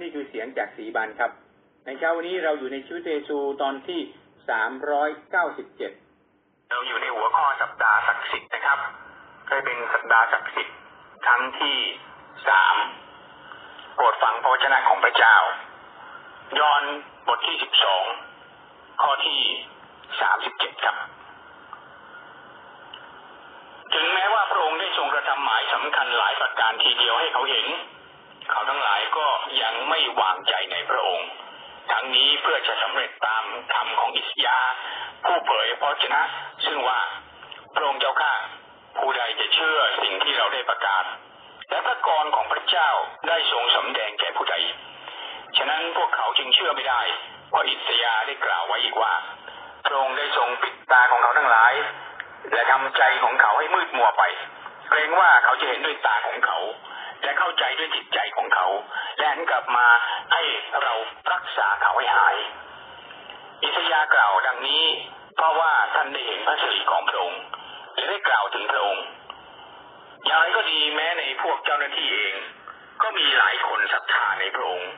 นี่คือเสียงจากสีบันครับ ในเช้าวันนี้เราอยู่ในชีวิตเยซูตอนที่สามร้อยเก้าสิบเจ็ดเราอยู่ในหัวข้อสัปดาห์ศักดิ์สิทธิ์นะครับได้เป็นสัปดาห์ศักดิ์สิทธิ์ครั้งที่สามโปรดฟังพระวจนะของพระเจ้า ยอห์นบทที่สิบสองข้อที่สามสิบเจ็ดครับ ถึงแม้ว่าพระองค์ได้ทรงกระทำหมายสำคัญหลายประการทีเดียวให้เขาเห็น เขาทั้งหลายก็ยังไม่วางใจในพระองค์ ทั้งนี้เพื่อจะสำเร็จตามคำของอิสยา ผู้เผยพระวจนะ ซึ่งว่าพระองค์เจ้าข้าผู้ใดจะเชื่อสิ่งที่เราได้ประกาศ และพระกรของพระเจ้าได้ทรงสำแดงแก่ผู้ใด ฉะนั้นพวกเขาจึงเชื่อไม่ได้เพราะอิสยาได้กล่าวไว้อีกว่าพระองค์ได้ทรงปิดตาของเขาทั้งหลาย และทำใจของเขาให้มืดมัวไป เกรงว่าเขาจะเห็นด้วยตาของเขา และเข้าใจด้วยจิตใจของเขา และหันกลับมาให้เรารักษาเขาให้หาย อิสยากล่าวดังนี้ เพราะว่าท่านได้เห็นพระสิริของพระองค์และได้กล่าวถึงพระองค์อย่างไรก็ดีแม้ในพวกเจ้าหน้าที่เอง ก็มีหลายคนศรัทธาในพระองค์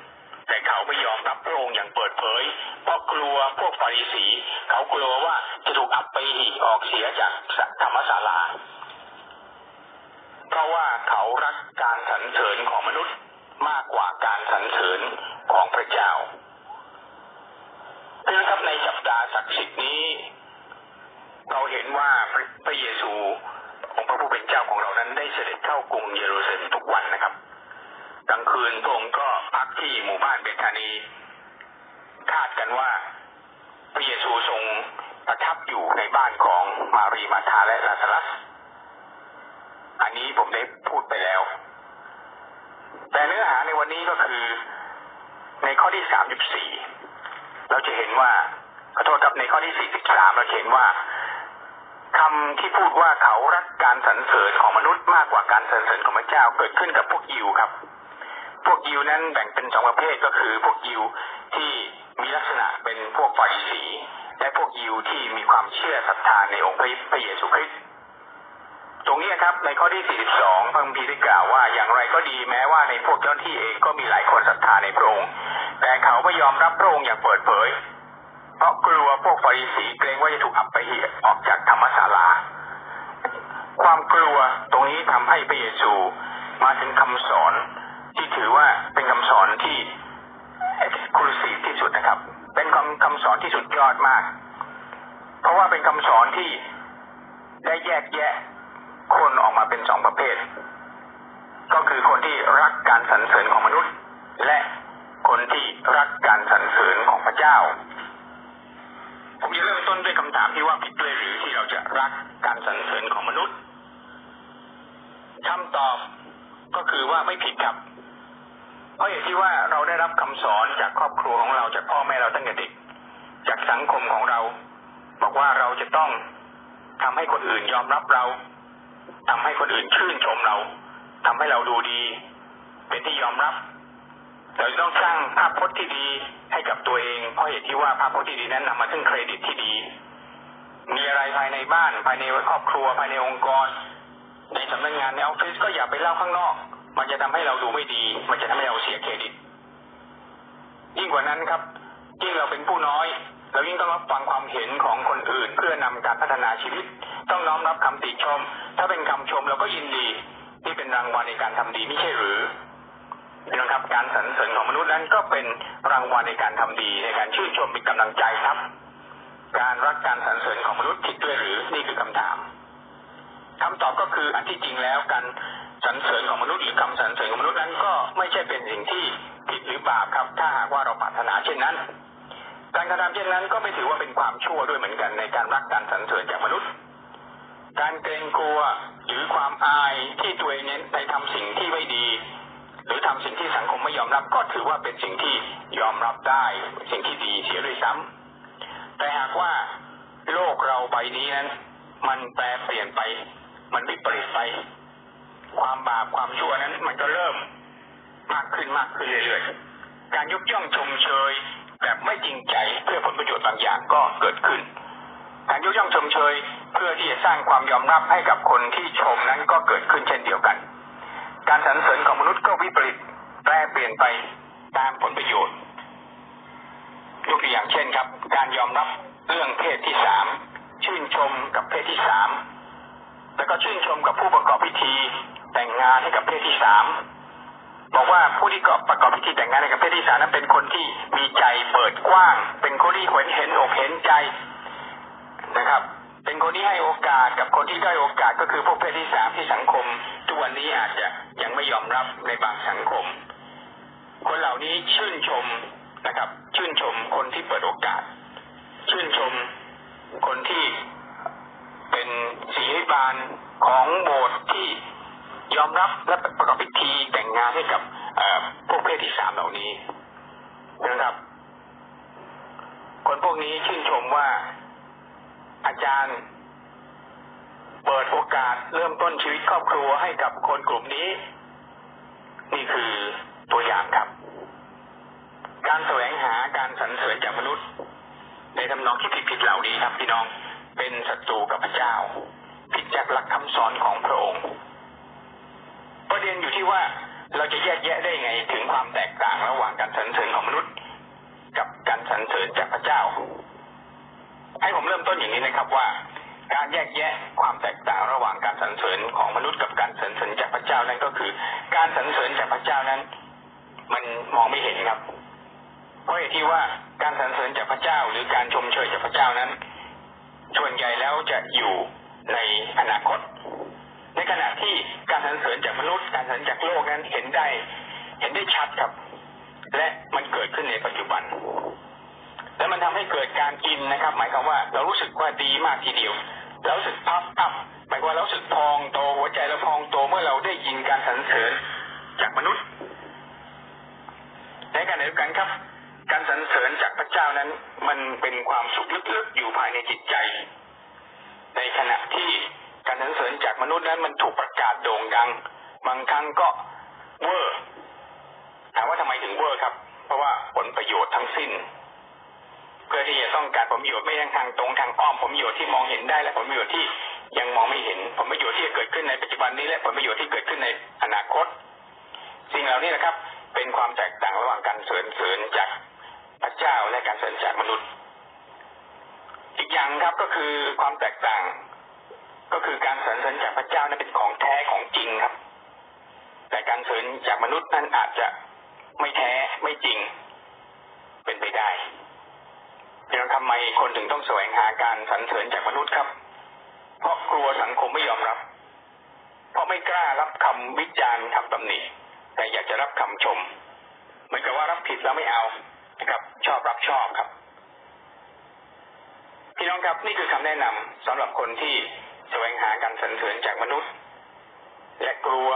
แต่เขาไม่ยอมรับพระองค์อย่างเปิดเผย เพราะกลัวพวกฟาริสี เขากลัวว่าจะถูกอับไปหิออกเสียจากธรรมศาลา ราะว่าเขารักการสรรเสริญของมนุษย์มากกว่าการสรรเสริญของพระเจ้าเพื่อครับในสัปดาห์ศักดิ์สิทธิ์นี้ เราเห็นว่าพระพระเยซูองค์พระผู้เป็นเจ้าของเรานั้นได้เสด็จเข้ากรุงเยรูซาเล็มทุกวันนะครับกลางคืนพระองค์ก็พักที่หมู่บ้านเบธานีคาดกันว่าพระเยซูทรงประทับอยู่ในบ้านของมารีมาธาและลาซารัส อันนี้ผมได้พูดไปแล้ว แต่เนื้อหาในวันนี้ก็คือ ในข้อที่สามสิบสี่เราจะเห็นว่าขอโทษครับในข้อที่สี่สิบสามเราเห็นว่าคำที่พูดว่าเขารักการสรรเสริญของมนุษย์มากกว่าการสรรเสริญของพระเจ้าเกิดขึ้นกับพวกยิวครับ พวกยิวนั้นแบ่งเป็นสองประเภทก็คือ พวกยิวที่มีลักษณะเป็นพวกฟาริสี และพวกยิวที่มีความเชื่อศรัทธาในองค์พระเยซูคริสต์ ตรงนี้ครับในข้อที่ 42 พระคัมภีร์ได้กล่าวว่าอย่างไรก็ดีแม้ว่าในพวกเจ้าหน้าที่เองก็มีหลายคนศรัทธาในพระองค์แต่เขาไม่ยอมรับพระองค์อย่างเปิดเผย เพราะกลัวพวกฟาริสีเกรงว่าจะถูกอับไปเหิออกจากธรรมศาลา ความกลัวตรงนี้ทำให้พระเยซูมาถึงคำสอนที่ถือว่าเป็นคำสอนที่เอกซ์คลูซีที่สุดนะครับ เป็นคำคำสอนที่สุดยอดมาก เพราะว่าเป็นคำสอนที่ได้แยกแยะ คนออกมาเป็นสองประเภท ก็คือคนที่รักการสรรเสริญของมนุษย์ และคนที่รักการสรรเสริญของพระเจ้า ผมจะเริ่มต้นด้วยคำถามที่ว่าผิดด้วยหรือที่เราจะรักการสรรเสริญของมนุษย์คำตอบก็คือว่าไม่ผิดครับ เพราะอย่างที่ว่าเราได้รับคำสอนจากครอบครัวของเราจากพ่อแม่เราตั้งแต่เด็ก จากสังคมของเรา บอกว่าเราจะต้องทำให้คนอื่นยอมรับเรา ทำให้คนอื่นชื่นชมเราทำให้เราดูดี เป็นที่ยอมรับเราจะต้องสร้างภาพพจน์ที่ดีให้กับตัวเอง เพราะเหตุที่ว่าภาพพจน์ที่ดีนั้นนำมาซึ่งเครดิตที่ดี มีอะไรภายในบ้านภายในครอบครัวภายในองค์กร ในสำนักงานในออฟฟิศก็อย่าไปเล่าข้างนอก มันจะทำให้เราดูไม่ดี มันจะทำให้เราเสียเครดิต ยิ่งกว่านั้นครับ ยิ่งเราเป็นผู้น้อย เรายิ่งต้องรับฟังความเห็นของคนอื่น เพื่อนำการพัฒนาชีวิต ต้องน้อมรับคำติชม ถ้าเป็นคำชมเราก็ยินดีที่เป็นรางวัลในการทำดีไม่ใช่หรือน้องครับการสรรเสริญของมนุษย์นั้นก็เป็นรางวัลในการทำดีในการชื่นชมเป็นกำลังใจครับ การรักการสรรเสริญของมนุษย์ผิดด้วยหรือนี่คือคำถามคำตอบก็คืออันที่จริงแล้วการสรรเสริญของมนุษย์หรือคำสรรเสริญของมนุษย์นั้นก็ไม่ใช่เป็นสิ่งที่ผิดหรือบาปครับ ถ้าหากว่าเราปรารถนาเช่นนั้น การกระทำเช่นนั้นก็ไม่ถือว่าเป็นความชั่วด้วยเหมือนกันในการรักการสรรเสริญจากมนุษย์ การเกรงกลัวหรือความอายที่ตัวเองเน้นไปทำสิ่งที่ไม่ดี หรือทำสิ่งที่สังคมไม่ยอมรับก็ถือว่าเป็นสิ่งที่ยอมรับได้สิ่งที่ดีเสียด้วยซ้ำแต่หากว่าโลกเราใบนี้นั้น มันแปรเปลี่ยนไป มันวิปริตไป ความบาปความชั่วนั้น มันก็เริ่มมากขึ้นมากขึ้นเรื่อยๆการยกย่องชมเชยแบบไม่จริงใจเพื่อผลประโยชน์บางอย่างก็เกิดขึ้น การยกย่องชมเชย เพื่อที่จะสร้างความยอมรับให้กับคนที่ชมนั้นก็เกิดขึ้นเช่นเดียวกัน การสรรเสริญของมนุษย์ก็วิปริตแปรเปลี่ยนไปตามผลประโยชน์ยกตัวอย่างเช่นครับ การยอมรับเรื่องเพศที่สามชื่นชมกับเพศที่สามแล้วก็ชื่นชมกับผู้ประกอบพิธีแต่งงานให้กับเพศที่สามบอกว่าผู้ที่ประกอบพิธีแต่งงานให้กับเพศที่สามนั้นเป็นคนที่มีใจเปิดกว้าง เป็นคนที่เห็นเห็นอกเห็นใจนะครับ เป็นคนที่ให้โอกาสกับคนที่ได้โอกาสก็คือพวกเพศที่สามที่สังคมทุกวันนี้อาจจะยังไม่ยอมรับในบางสังคม คนเหล่านี้ชื่นชมนะครับ ชื่นชมคนที่เปิดโอกาส ชื่นชมคนที่เป็นศิริบาลของโบสถ์ที่ยอมรับและประกอบพิธีแต่งงานให้กับพวกเพศที่สามเหล่านี้นะครับ คนพวกนี้ชื่นชมว่า อาจารย์เปิดโอกาสเริ่มต้นชีวิตครอบครัวให้กับคนกลุ่มนี้ นี่คือตัวอย่างครับ การแสวงหาการสรรเสริญจากมนุษย์ ในทำนองที่ผิดๆเหล่านี้ครับพี่น้องเป็นศัตรูกับพระเจ้า ผิดจากหลักคำสอนของพระองค์ประเด็นอยู่ที่ว่าเราจะแยกแยะได้ไงถึงความแตกต่างระหว่างการสรรเสริญของมนุษย์ กับการสรรเสริญจากพระเจ้า ให้ผมเริ่มต้นอย่างนี้นะครับว่า การแยกแยะความแตกต่างระหว่างการสรรเสริญของมนุษย์กับการสรรเสริญจากพระเจ้านั่นก็คือ การสรรเสริญจากพระเจ้านั้น มันมองไม่เห็นครับ เพราะเหตุที่ว่าการสรรเสริญจากพระเจ้า หรือการชมเชยจากพระเจ้านั้นส่วนใหญ่แล้วจะอยู่ในอนาคต ในขณะที่การสรรเสริญจากมนุษย์ การสรรเสริญจากโลกนั้นเห็นได้ เห็นได้ชัดครับ และมันเกิดขึ้นในปัจจุบัน และมันทำให้เกิดการกินนะครับ หมายความว่าเรารู้สึกว่าดีมากทีเดียวเรารู้สึกพับอัพหมายความว่าเราสึกพองโตหัวใจเราพองโตเมื่อเราได้ยินการสรรเสริญจากมนุษย์ในขณะเดียวกันครับ การสรรเสริญจากพระเจ้านั้น มันเป็นความสุขลึกๆอยู่ภายในจิตใจ ในขณะที่การสรรเสริญจากมนุษย์นั้นมันถูกประกาศโด่งดัง บางครั้งก็เวอร์ถามว่าทำไมถึงเวอร์ครับ เพราะว่าผลประโยชน์ทั้งสิ้น เพื่อที่จะต้องการผลประโยชน์ไม่ทั้งทางตรงทางอ้อมผลประโยชน์ที่มองเห็นได้และผลประโยชน์ที่ยังมองไม่เห็นผลประโยชน์ที่จะเกิดขึ้นในปัจจุบันนี้และผลประโยชน์ที่เกิดขึ้นในอนาคต สิ่งเหล่านี้นะครับ เป็นความแตกต่างระหว่างการเสริญเสริญจากพระเจ้าและการเสริญจากมนุษย์ อีกอย่างครับก็คือความแตกต่าง ก็คือการสรรเสริญจากพระเจ้านั้นเป็นของแท้ของจริงครับ แต่การเสริญจากมนุษย์นั้นอาจจะไม่แท้ไม่จริง เป็นไปได้ เพียงทำไมคนถึงต้องแสวงหาการสรรเสริญจากมนุษย์ครับ เพราะกลัวสังคมไม่ยอมรับ เพราะไม่กล้ารับคำวิจารณ์คำตำหนิ แต่อยากจะรับคำชมเหมือนกับว่ารับผิดแล้วไม่เอานะครับ ชอบรับชอบครับ พี่น้องครับนี่คือคำแนะนำสำหรับคนที่แสวงหาการสรรเสริญจากมนุษย์ และกลัว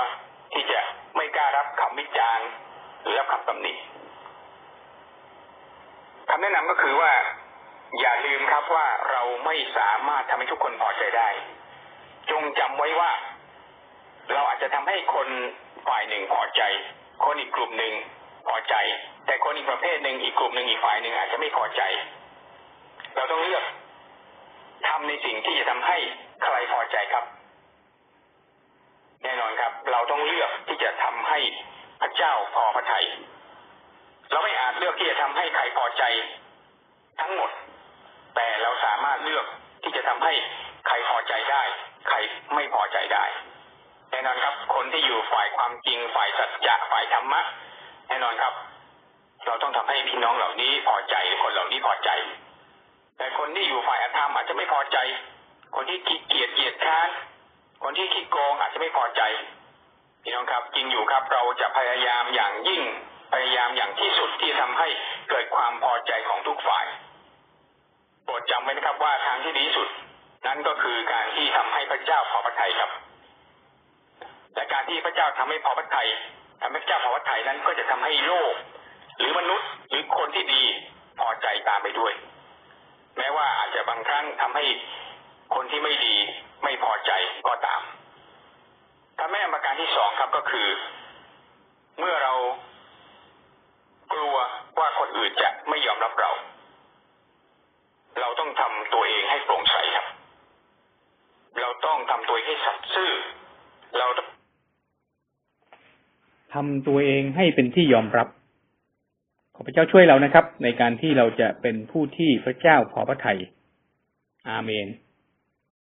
ที่จะไม่กล้ารับคำวิจารณ์ หรือรับคำตำหนิคำแนะนำก็คือว่า อย่าลืมครับว่าเราไม่สามารถทำให้ทุกคนพอใจได้ จงจำไว้ว่า เราอาจจะทำให้คนฝ่ายหนึ่งพอใจ คนอีกกลุ่มหนึ่งพอใจ แต่คนอีกประเภทหนึ่งอีกกลุ่มหนึ่งอีกฝ่ายหนึ่งอาจจะไม่พอใจ เราต้องเลือกทำในสิ่งที่จะทำให้ใครพอใจครับ แน่นอนครับ เราต้องเลือกที่จะทำให้พระเจ้าพอพระทัยเราไม่อาจเลือกที่จะทำให้ใครพอใจ ทั้งหมด แต่เราสามารถเลือกที่จะทำให้ใครพอใจได้ ใครไม่พอใจได้แน่นอนครับ คนที่อยู่ฝ่ายความจริงฝ่ายสัจจะฝ่ายธรรมะแน่นอนครับ เราต้องทำให้พี่น้องเหล่านี้พอใจคนเหล่านี้พอใจ แต่คนที่อยู่ฝ่ายอธรรมอาจจะไม่พอใจ คนที่ขี้เกียจเกียจค้านคนที่ขี้โกงอาจจะไม่พอใจพี่น้องครับจริงอยู่ครับ เราจะพยายามอย่างยิ่งพยายามอย่างที่สุดที่ทำให้เกิดความพอใจของทุกฝ่าย รดจำไว้นะครับว่าทางที่ดีสุด นั่นก็คือการที่ทำให้พระเจ้าพอพระทัยครับ และการที่พระเจ้าทำให้พอพระทัยทำให้พระเจ้าพอพระทัยนั้นก็จะทำให้โลก หรือมนุษย์หรือคนที่ดีพอใจตามไปด้วย แม้ว่าอาจจะบางครั้งทำให้คนที่ไม่ดีไม่พอใจก็ตามคำแม่ประการที่สองครับก็คือ เมื่อเรากลัวว่าคนอื่นจะไม่ยอมรับเราต้องทำตัวเองให้โปร่งใสครับ เราต้องทำตัวเอง ให้สัตย์ซื่อ เราทำตัวเองให้เป็นที่ยอมรับ ขอพระเจ้าช่วยเรานะครับ ในการที่เราจะเป็นผู้ที่พระเจ้าพอพระทัยอาเมน